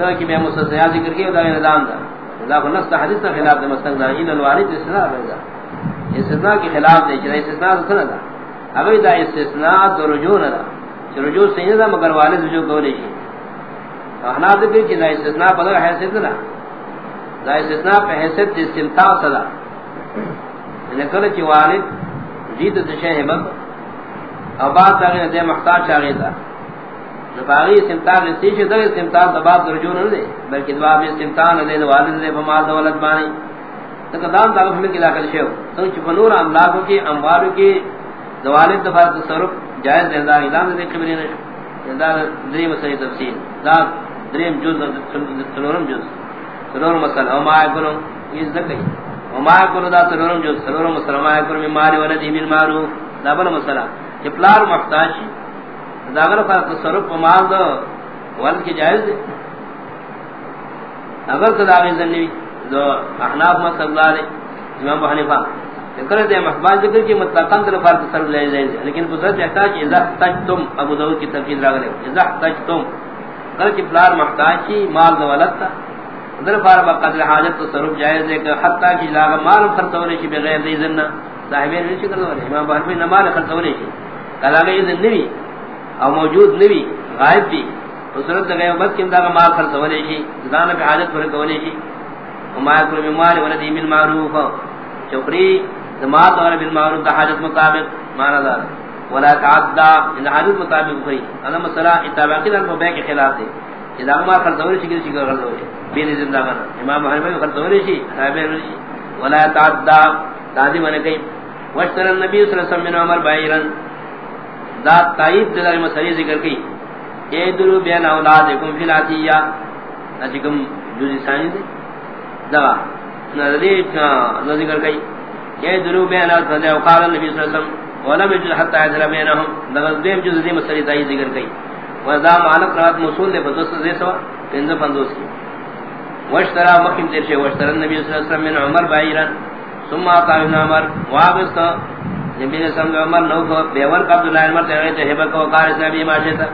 تو کہ میں مستثنا ذکر کیا دا نظام دا دا کو نص حدیث کے خلاف دے مستثنا ان الوارد استثناء ہے استثناء کے خلاف دے جے استثناء سنا دا اگر دا استثناء تو رجوع نہ دا رجوع صحیح دا مگر والد جو کولے جی احنا ذکر کہ دا استثناء بدل حیثیت نہ دا استثناء پہ حیثیت استمتاع صدا یعنی لیکن چی والد جید دشے ہے بند اور بات آگے دے محتاج چاہے دا نباغی استمتاع رسی چھے در استمتاع دباب درجون نہ دے بلکہ دباب استمتاع نہ دے والد دے فمال دولت بانی تک دام داغ فمر کی داخل شے ہو تو چی املاکوں کی اموالوں کی دوالد دفار تصرف جائز دے اندار اعلام دے قبری نشو اندار یعنی دریم صحیح تفصیل. دا دریم جز سنورم جز. سنورم مسئل او ما کنو یہ ذکر وما کنو دا سنورم جز. سنورم مسئل او ما کنو من ولدی من مارو دا بلا مسئلہ کہ پلار محتاج دا اگر فرق تصرف و مال دا ولد کی جائز دے اگر کدا غی ذنبی دو احناف مسئل اللہ دے امام حنیفہ ذکر دے محبان ذکر کی مطلقاً در فرق تصرف لے جائز دے لیکن بزرد احتاج ازا تجتم، ابو داود کی تنفیذ راگ لے ازا تجتم. کل کی پلار محتاج کی مال دا ولد تا در فرق بقدر حاجت تصرف جائز دے کہ حتی کی لاغ مال خرطولی شی بغیر دی ذنہ صاحبین نے شکر دے امام بحرفی نمال خرطولی شی کلا گئی ذن او موجود نبی غائب بھی تو صورت دے گئے بس کم دا مال خرطولی شی زدان پہ حاجت پر کولی شی وما یکر من ولدی من معروف چکری زمات اور بالمعروف دا حاجت مطابق مانا دار ولا تعدى ان حاجت مطابق کوئی انا مسئلہ اتباقی در بے کے خلاف ہے اذا ما خرطولی شی کسی کا خرطولی بین زندگان امام حنیفہ خرطولی شی صاحب شی ولا تعدى دادی من کئی وشتر النبی صلی اللہ علیہ وسلم من عمر بائرن دا تائید دلال مسئلہ ذکر کی۔ اے دلو بین اولادکم فی الاتیہ نجکم جوزی ثانی دے۔ دا نظری ذکر کی۔ اے دلو بین اولادکم وقال النبی صلی اللہ علیہ وسلم۔ ولم يجد حتى يذهب بينهم دا دیم جز دی مسئلہ تائید ذکر کی۔ وذا مالک رات موصول دے بدوس دے سوا پنځه پندوس کی وشترا مکم دیر شے وشترا النبی صلی اللہ علیہ وسلم من عمر بائرن۔ ثم آتا ابن عمر۔ واپس تو نبی نے سمجھ عمر نو کو بیور کا عبداللہ عمر تیرے تے ہبر کو کار سے ابھی ماشے تھا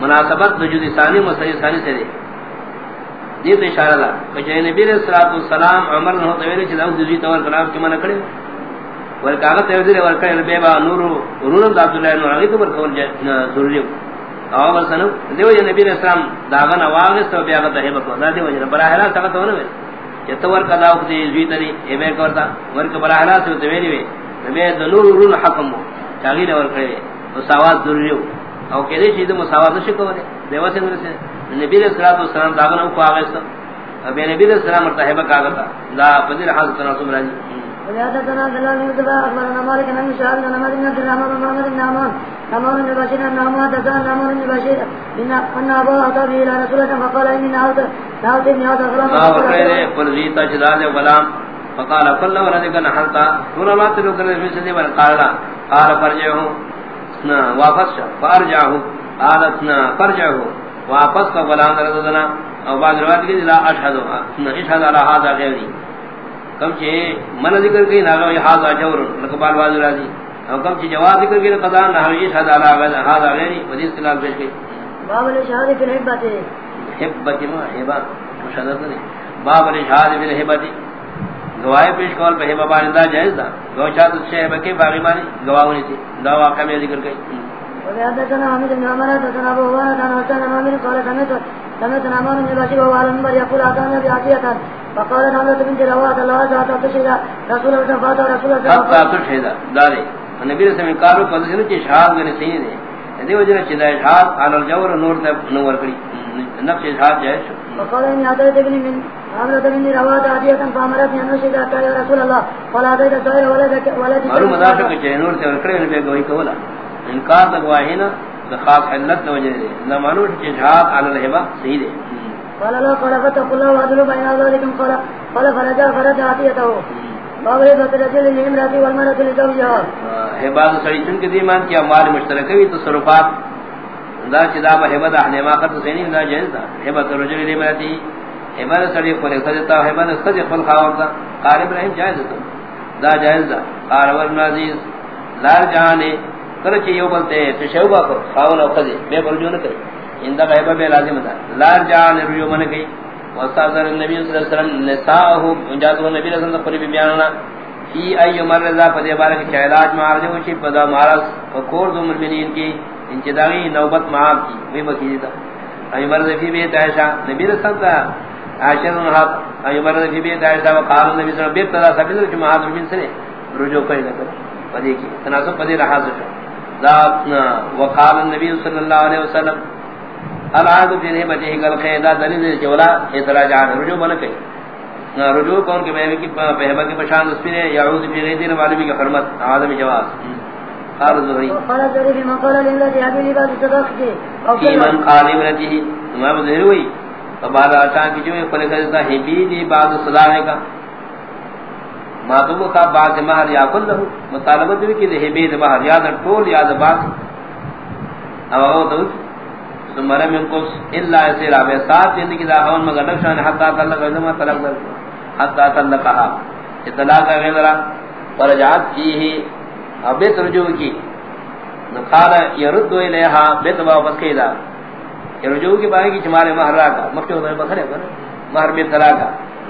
مناسبت وجود ثانی مسئلہ ثانی سے دے. دیت اشارہ لا. کہ نبی علیہ الصلوۃ والسلام عمر نو تے ویلے چلاو دی تو کلام کی منع کرے ور کاغذ تے ویلے ور کرے بے با نور نور عبداللہ نور علی تو کول ضروری او مسنو دیو نبی علیہ السلام داغن واغس تو بیا تے ہبر کو. دا دیو جن براہ راست تا تو نہ یتور کدا او دی زوی اے بے کرتا ور کے براہ راست تو ویلی وی نبی دلور رول حکم چاغی نے ور کرے سواد ضروری او کدی چیز مساوات نہ شکو دے دیو سے مرے نبی علیہ الصلوۃ والسلام داغن کو واغس تو ابی نبی علیہ السلام مرتبہ کاغتا دا فضل حضرت رسول اللہ وحدثنا دلال بن زبا اخبرنا مالك بن شهاب بن محمد بن عبد الرحمن محمد بن عمر تمام بن بشير بن عمر حدثنا تمام بن بشير ان ابو اتى به الى رسول الله فقال اني نعوذ نعوذ من هذا الغلام فقال فرزي تجداد غلام. فقال كل ولدك نحلت ثم ما تلقى في سيدي قال قال فرجعه. واپس فرجعه. قالت فرجعه. واپس کا غلام رضنا او بعد روایت کی لا اشهد اشهد على هذا غيري کم چے من ذکر کی نہ یہ ہاذا جور. لقبال واز راضی. اور کم چے جواب ذکر کی قضا نہ یہ شاد علی ہاذا غیری. حدیث خلاف پیش کی. باب الشهاده في الهبه ہبت ما مشاہدہ نہیں. باب الشهاده في الهبه گواہ پیش کول پہ ہبا بارندہ جائز تھا گواہ چاہت سے ہبا کے باقی مانی گواہ ہونی تھی دا واقعہ میں ذکر کی وحدثنا حميد بن عمر حدثنا ابو هريره عن حسين بن عامر قال سمعت سمعت نعمان بن بشير وهو على المنبر يقول اتانا بعافيه فقال نعمة بنت رواد الله ذات تشهد رسول الله فات رسول الله حتى تشهد داري النبي صلى الله عليه وسلم قالوا قد سنت شهاد من سين دي. وجه چدا شهاد على الجور نور تے نور کڑی نفس شهاد جائے وقال ان هذا ابن من عمرو بن رواد عاديه فامرت ان نشهد يا رسول الله قال هذا الزائر ولدك ولد اور مدافع کے نور تے کڑے نے گوئی کولا۔ انکار تگواہی نا خاص علت وجہ دے۔ نہ مانوش جہاد علی الہبہ صحیح دے۔ قال لا قال فتق الله وعدل بين ذلكم قال قال فرجع فرجع عطيته باب رجل للمرأة والمرأة لزوجها حباد سڑی چن کے دیمان کیا مال مشترک ہوئی تصرفات دا چدا با حباد احنے ما قد سینی دا جائز دا۔ حباد رجل للمرأة حباد سڑی خلی خجتا حباد خجی خل خواہتا قارب رحم جائز دا دا جائز دا۔ قال ورن عزیز لار جہانے کرچی یو بولتے بلتے تشوبہ کو خواہن او خجی بے برجو نہ کرے۔ اندہ غیبہ بے لازم تھا لار جان رجوع من گئی۔ وصادر النبی صلی اللہ علیہ وسلم نساءہو انجازو نبی صلی اللہ علیہ وسلم قریب بیاننا فی ای مرزا پدے بارے بارک چہلاج معارض ہوشی پدا معارض فکور دو مرمنین کی۔ انچداغی نوبت معاب کی۔ وی بکی دیتا ای مرز فی بیت عائشہ نبی رسول اللہ عاشر انہات ای مرز فی بیت عائشہ وقال نبی صلی اللہ علیہ وسلم بیت سبیل معاد رجوع سنے رجوع کوئی نہ کرے پدے کی تناسب پدے رہا سکتا ذاتنا وقال النبی صلی اللہ علیہ وسلم۔ العاد فی نعمتہ قال قیدا دلیل جولا اعتراض رجوع بن کے رجوع کون کے بہبے کی بہبے کی پہچان اس نے یعود فی غیر والی کی حرمت عالم جواز۔ قال زہری۔ قال زہری بما قال للذي ابي لباس صدقتي في من قال ابنته ما زہری ہوئی۔ فبعد اچان کی جو فلک ہے ہی دی بعد صلاح کا۔ مادوب کا بعد مہر یا کل له مطالبہ دی کہ ہے بید مہر۔ یاد ٹول یاد بات۔ اب وہ تو۔ سمرا من قص الا يسير ابي سات یعنی زندگی دا ہون مگر نشان حتا تعلق علم طلب کر۔ حتا تعلق کہا اطلاع کا غیرا فرجات فيه ابے ترجو کی۔ نقال يرد اليها بیت واپس یعنی کیدا رجوع کی بارے کی تمہارے مہر کا مکہ میں بکھرے کر مہر میں طلاق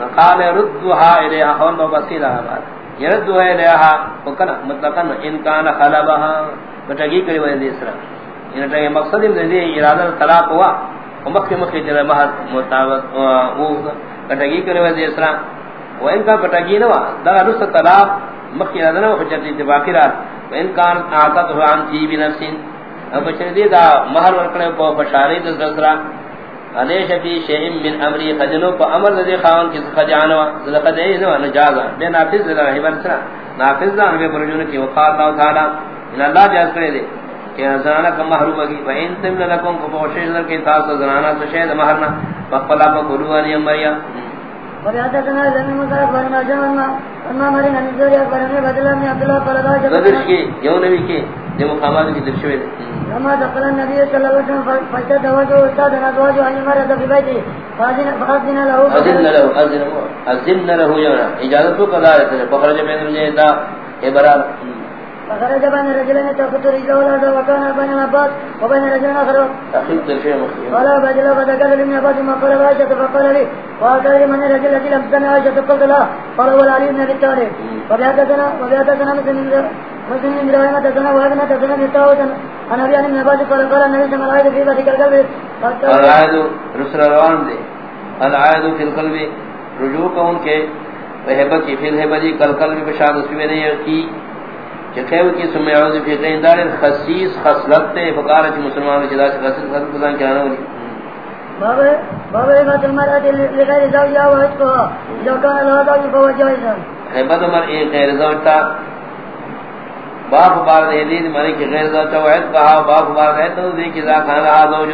نقال ردها اليها اور مبسیلا بات۔ يرد اليها وكان مطلقا ان كان خلبها بتگی کری وے دیسرا ان تے مقصد دے ارادہ طلاق ہوا۔ مکہ مکہ جڑا مہر مطابق، وہ بتگی کری وے دیسرا وہ ان کا بتگی نہ دا رس طلاق، مکہ ارادہ نہ حجت اتفاقی رات۔ ان کان عادت ہو عن تی بنفس اب چلی دا مہر ورکنے کو بشاری دسرا علیش فی شیئن من امری خجنو پا امر دے خاون کس خجانو زلقد ایزو نجازا بے نافذ دے رہی برسرا نافذ دا ہمیں برجون کی وقال اللہ تعالی ان اللہ جاز کرے دے کہ زنانا کم محروب کی فین تم لکم کو پوشش در کے تاس زنانا تو شید محرنا فقلا پا قلوانی امریا وبعدتنا لم مصرف ورما جمعنا اما مرنا نزوريا فرمي بدلا من عبد الله قال راجع بدرش کی یوں نبی کی جو مقامات کی درشوے لما دخل النبي صلى الله عليه وسلم فشد وجهه استاذ ازواجه ان مرض في بيته. فاذن له اذن له اذن له اذن له یونا اجازت کو قضا ہے بخرج میں ابرار فخرج بين رجلين تقتل رجل ولد وكان بين عباس وبين رجل اخر اخذ الشيء مخيم قال بدل فذكر لابن عباس ما قال عائشة؟ فقال لي وقال لي من الرجل الذي لم تنع عائشة؟ قلت لا. قال هو العلي بن ابي طالب. وبهذا وبهذا مثل مسلم بن ابراهيم تسنى وابن تسنى من الطاوت انا ابي عن عباس قال قال النبي صلى الله عليه وسلم في القلب. العائد رسل روان دے العائد فی القلب رجوع کا ان کے وحبت کی فی الحبت کل قلب بشاد اس میں نے کی. کہ خیر کی سمع اعوذ فی قین دار خصیص خصلت تے فقارت مسلمان جدا سے خصیص خصلت بزان کرانا ہوئی باب باب ما المرأة لغير زوجها وعتقها إذا كان لها زوج فهو جائزا حبت مر ایک غیر زوجتا باپ بار دید مری کی غیر زوجتا وعد کہا باپ بار دے تو دے کی ذا کھانا رہا زوج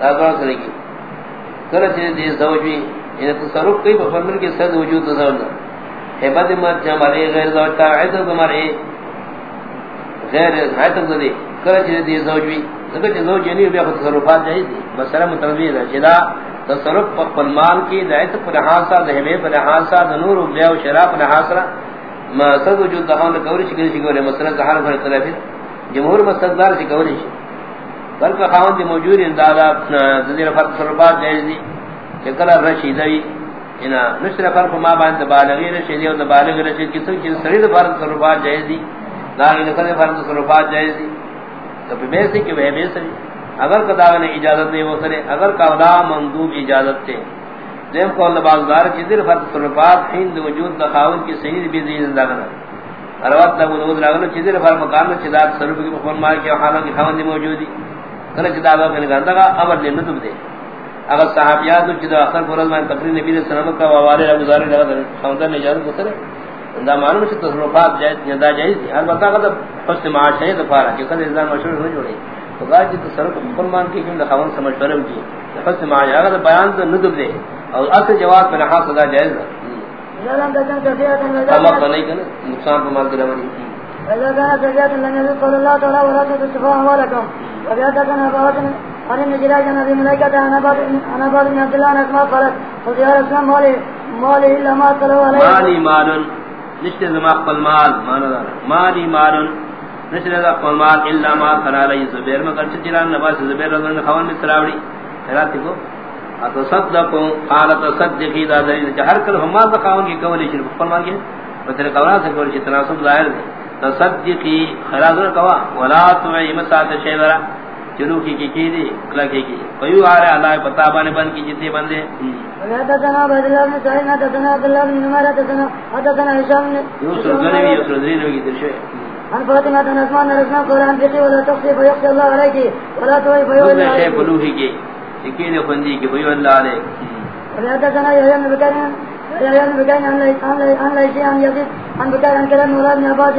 دا دورا سرے کی کرچ دے زوجی انہیں تصرف کئی بفرمل کے صد وجود زوجنا حبت مر جمعی غیر زوجتا وعد مر ایک غیر حیثم دے کرچ دے زوجی ذکر چھ زوج یعنی بیا تصرفات جائز دی بسرہ متنویر ہے جدا تصرف پر مال کی دعیت پر حاصا دہمے پر حاصا دنور و بیا و شراب پر حاصا ما صد وجود دہان لکوری شکلی شکولی مسئلہ زحال پر اختلافی جمہور مستقدار شکولی شکولی بلکہ خواہن دی موجود اندادا دزیر فرق تصرفات جائز دی چکل رشیدوی انا نشتر فرق ما باند بالغی رشیدی و بالغی رشید کسو چیز سرید فرق تصرفات جائز دی لاغی نکل فرق تصرفات جائز دی۔ تو بے سے کہ وہ بے سری اگر قضا نے اجازت نہیں وہ سرے، اگر کا قضا مندوب اجازت تھے دیم کو اللہ بازدار کی دل فرد صرفات حین وجود دخاون کی صحیح بھی زید لگنا اروات لگو دود لگنا چی دل فرد مقام چی چداد صرف کی بخون مار کے حالوں کی خاون دی موجودی۔ کل چداد وقت نگاندہ کا امر دے نتب دے۔ اگر صحابیات چی چدہ اخر فرد میں تقریر نبی صلی اللہ علیہ وسلم کا ووالے ربزاری لگا خاندان نے اجازت کو سرے۔ دا معلوم ہے تصرفات جائز ندا جائز ہر بتا کہ حسن معاش ہے دفارہ کہ کل انسان مشہور نہ جوڑے تو گاج تصرف مسلمان کی کہ خاون سمجھ فرم کی حسن معاش اگر بیان تو ندب دے اور اصل جواب پر ہاں صدا جائز ہے اللہ تو نہیں کرے نقصان پر مال دلوری فإذا كانت زكاة لم يذل قول الله تعالى ولا تتصفوا أموالكم وبيأتا كان أبواتنا عن النجراج عن أبي ملائكة عن أباد بن عبد الله عن أسماء قالت قلت يا رسول مالي مالي إلا ما صلوا عليه مالي مال نشتے زما قبل مال مانا دارا مالی مال نشر دا قومات الا ما قال علی زبیر. مگر چتیران نباس زبیر رضی اللہ خوان سراوڑی خیرات کو؟ اتصدقوا قال تصدقي دا دلیل کہ ہر کل ہما زخاون کی کولی شرف فرمان کے بطر قولا سے کولی چھ تناسب ظاہر ہے تصدقی، خیرات کوا ولا تعی مسات شیورا چلو کی کی کی دی کلا کی کی۔ کوئی آ رہا اللہ پتہ بانے بن کی جتنے بندے۔ حدثنا عبد الله بن سعيد حدثنا عبد الله بن عمر حدثنا حدثنا هشام یوسف غنوی یوسف ذریل کی درشے۔ عن فاطمة بن عثمان رضنا قرآن فقه ولا الله عليك ولا بلوہی کی یقین کی اللہ علیہ۔ بكير عن كلام مولى بن عباس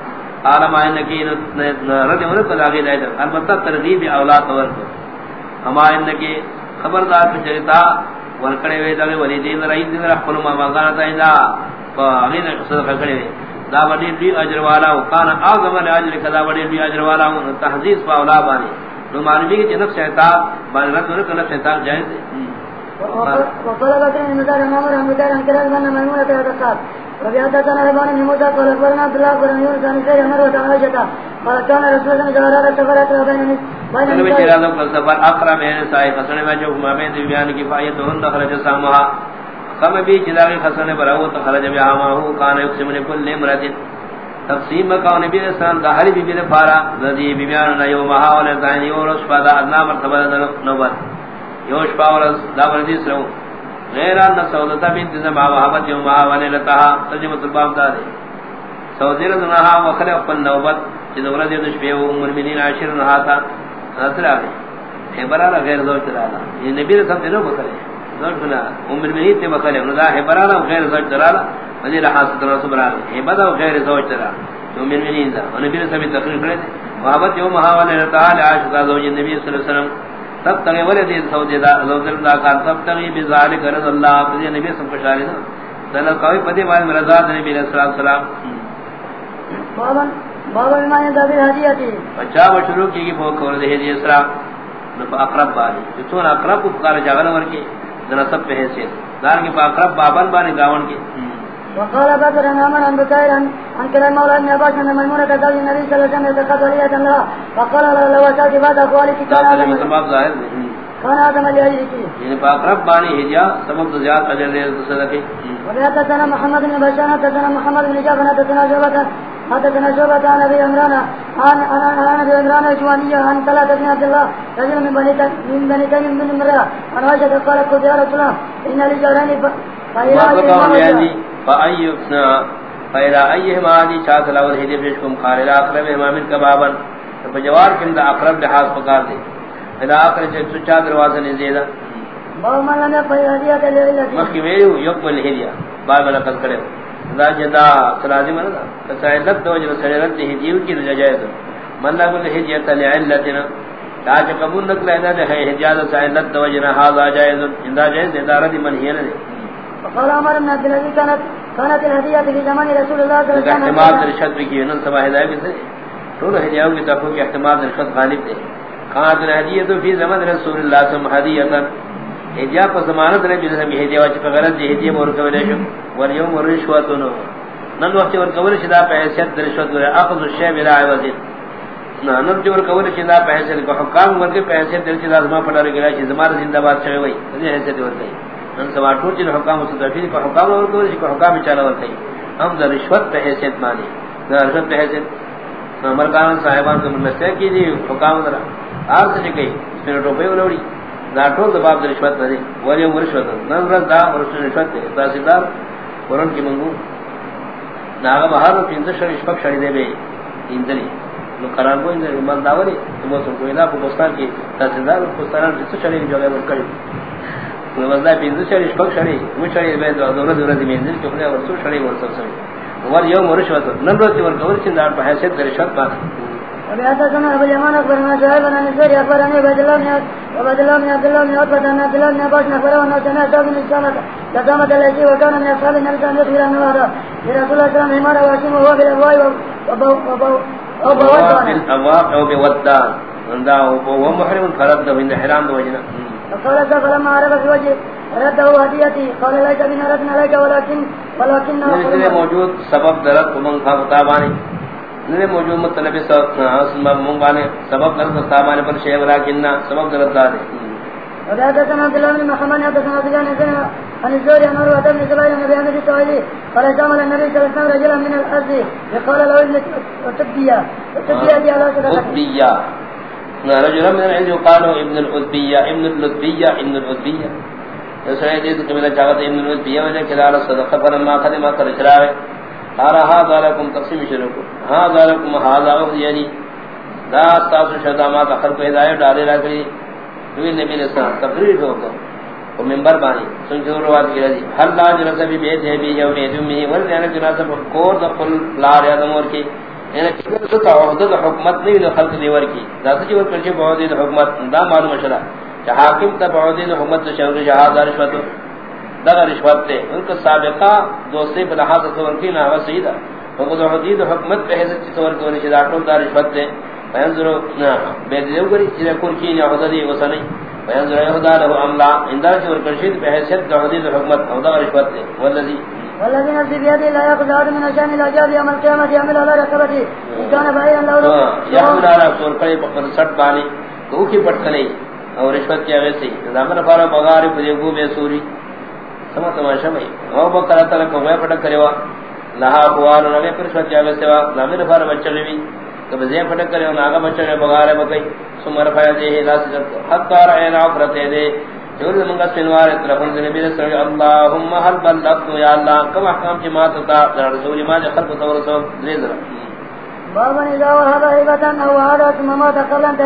قال ما انکی رد ورد قد آگے دائدر البتہ ترغیب اولاد ورد ہما انکی خبردار پہ چلتا ورکڑے وے دغه ولی دین رہی دین رہ خپل ما مغان تا ایندا اگے نے صدقہ کڑے وے دا وڈی دی اجر والا او کان اعظم الاجر کدا وڈی دی اجر والا او تحذیز پاولا بانی نو مانوی کی جنب شیطان بان رت ور کنا شیطان جائز ہے وقال بكر بن مزار عمر عن بكر عن كلام من ميمونة يتقال ربي حدثنا ربان بن موسى قال اخبرنا عبد الله بن يونس عن سيد عمر وعائشة قال كان رسول الله صلى الله عليه وسلم بين بين نبی چرا دو کل سفر اقرا میں سائے فسنے میں جو ما میں بیان کی فائدہ ہن خرج سامها کم بھی جلاغی خسنے پر او خرج بیا ما ہو کان یقسم لكل امرات تقسیم کا نبی علیہ السلام دا ہر بی بی نے پارا. رضی بی بیان نہ یوم ها ولا ثانی اور اس پادا ادنا مرتبہ نوبت. یوش پاورس دا ورزی سرو غیر ان سودتا بنت زما وهبت یوم ها ولا ترجمہ الباب دا دے سودیر نها وخلق فن نوبت جن ورزی دش پیو مومنین عاشر نها تا اثر آگے حبرانا غیر زوج ترانا یہ یعنی نبی رسول دنو بکرے زوج بنا ام المنید تے بکرے انہوں دا حبرانا غیر زوج ترانا وزیر حاصل رسول برانا حبدا غیر زوج ترانا ام المنید دا. نبی رسول تقریر کرے وحبت یوم حاوال تعالی عاشق زوج النبی صلی اللہ علیہ وسلم. تب تغی ولی دید سعودی دا زوج دا کار تب تغی بذالک رضا اللہ فضی نبی سم خوشاری دا دلال قوی پدی بارد مرزاد نبی علیہ السلام۔ بابا ما يدبر هديتي بچا و شروع کی کی فوق کر دے دی اسرا نو اقرب بانی۔ تو اقرب کو کار جاگل ور کے ذرا سب پہ سے دار کے اقرب بابن بانی گاون کے وقال بدر نامن عن بكير عن كلام مولا ابن عباس ان ميمونة تزوج النبي صلى الله عليه وسلم يتقضى ولية الله فقال لو وسعت بعد اقوالك كان هذا سبب ظاہر ہے كان هذا من لاجلك یعنی اقرب بانی ہجا سبب تو زیادہ اجر دے صدقے. وحدثنا محمد بن بشار حدثنا محمد بن جعفر حدثنا شعبة حدثنا شعبة عن ابي عمران عن عن ابي عمران الجواني عن ثلاثة بن عبد الله رجل من بني من بني تيم بن مرة عن عائشة قالت قلت يا رسول الله ان لي جارين ما بقوا يعني فأيبنا فإلى أيهما هذه شاة الأول هدي بشكم قال إلى أقرب إمام كبابا فجوار كم دا أقرب لحاظ فقار دي إلى أقرب شاة دروازة نزيدا باب من لم يقبل هدية للتي مخي ویلو يقبل الهدية باب من قد کرے دا جدا سلازم ہے نا تسائلت دو جب سلالت ہدیو کی نجائز من لا قل هدية لعلتنا تاج قبول نکل ہے دے ہدیہ سائلت دو جنا هذا جائز. اندا جائز ادارہ دی منہی ہے وقال عمر بن عبد العزيز كانت كانت الهدية في زمان رسول الله صلى الله عليه وسلم. احتمال درشد بھی کی انہوں سبا ہدایت بھی سے طول ہدیوں کی طرف کے احتمال درشد غالب دے کانت الہدیت فی زمان رسول اللہ صلی اللہ علیہ وسلم ہدیہ پر ضمانت رہے جنہیں بھی ہدیہ وچ غلط دی. ہدیہ مور کو لے شو ور یوم رشوتن نن وقت ور کول شدا پیسے درشد ور اخذ الشی بلا عوض. نہ، نن جو ور کول پیسے کو حکام ور کے پیسے دل کی لازمہ پڑا رہے گا کہ زمانہ زندہ باد چوي وئی یہ ایسے دی ورتے ان سوا ٹوٹ جن حکام سے تفصیل کو حکام اور کو کو حکام چلا ورتے ہم در رشوت پہ حیثیت مانی. در رشوت پہ حیثیت. امرکان صاحبان کو مسئلہ کی دی حکام در آر سے کہی پھر روپے ولوڑی دا ټول د باب د رشوت نه دي. ولی ورشوت نن ورځ دا ورشوت رشوت دی. تحصیلدار ورن کی منګو. ناغه بهر پینځه شری شپک شری دی به ایندلی نو قرار کو اندر ایمان داوري. نو څو کوی دا په پاکستان کې تحصیلدار په پاکستان کې څه شری جوړه ورکړي وځه پینځه شری شپک شری مو شری به د دولت دولت دی منځ کې خپل ورسو شری ورسو سره ور یو ورشوت نن ورځ ورکول چې دا په حیثیت د رشوت باندې ابي حدثنا ابو اليمان اخبرنا شعيب بن نصير اخبرني عبد الله بن عبد الله بن عبد الله بن عتبة بن عبد الله بن عباس اخبره انه سمع سعد بن الصامت لقامة التي وكان من اصحاب النبي صلى الله عليه وسلم هذا لرسول الله صلى الله عليه وسلم وهو بالابواء بالابواء او بودان وهو محرم فرد من حرام وجنا فقال فلما عرف في وجهه رده هديتي. قال ليس من اردنا لك ولكن ولكن موجود سبب درد من خطابانی۔ نے موجود مطلب سبب منگانے سبب درد صاحبانے پر شیء ولكن سبب درد دار وحدثنا عبد الله بن محمد حدثنا عبد الله بن عن الزهري عن عروة بن زبير عن ابي عمرو السعيدي قال جامل النبي صلى الله عليه وسلم رجلا من الارض فقال له ابن تبيا تبيا دي على صدقه تبيا رجلا من العلم قال ابن العتبية ابن العتبية ابن العتبية سعيد دي قبل جاءت ابن العتبية وجه كلا صدقه فلما خدم اثر شراوه قال هذا لكم تقسيم شرك هذا لكم هذا يعني یعنی لا تاسو شدا ما دخل کو ہدایت ڈالے راگلی نبی نبی نے سنا تقریر ہو گا وہ منبر بانی۔ سن جو روایت کی رضی ہر لا جنس بھی بیت ہے بھی یوم جمعہ ول نے جنس پر کور دخل لا ریاض اور کی۔ یعنی کہ تو عہد حکومت نہیں نہ خلق دیور کی ذات جی وہ کرچے بہت حکومت دا معلوم شرع کہ حاکم تا تب عہد حکومت شہر جہاد رشوت دا رشوت تے ان کا سابقہ دوسرے بلحاظ تو ان کی نہ سیدھا وہ تو حدید حکومت پہ ہے طور کو نہیں دا دا رشوت تے فینظرو بیدیو گری چیزا کن کی یا حضا دی وسنی فینظرو یہدا لہو عملا اندار چور کرشید بحیثیت دا حدید حکمت حضا رشوت دے والذی والذی نفسی بیادی لا یقض آدم من اشان الاجاب یوم القیامت یعمل علی رقبتی. کان بھائی اللہ یعمل علی سور کڑی پکر سٹ بانی تو کی پٹ کلی اور رشوت کی آگے سی زامن فارا بغاری پدیگو بے سوری. سمع تماشا بھئی او بکر تعالی کو میں پٹک کرے وا. لہا قوال نبی پر رشوت کی آگے سوا زامن فارا بچہ لوی تو بزے پٹک کرے ناگا بچے نے بغارے بکئی. سمر فیا دے لاس حتا رعین عفرت دے. جو منگا سنوار طرف نبی صلی اللہ اللهم هل بلغت یا اللہ، کم احکام کی مات تا رسول ما خلق تو رسول لے ذرا بابا اذا وهب هبه او عادت مما تقلن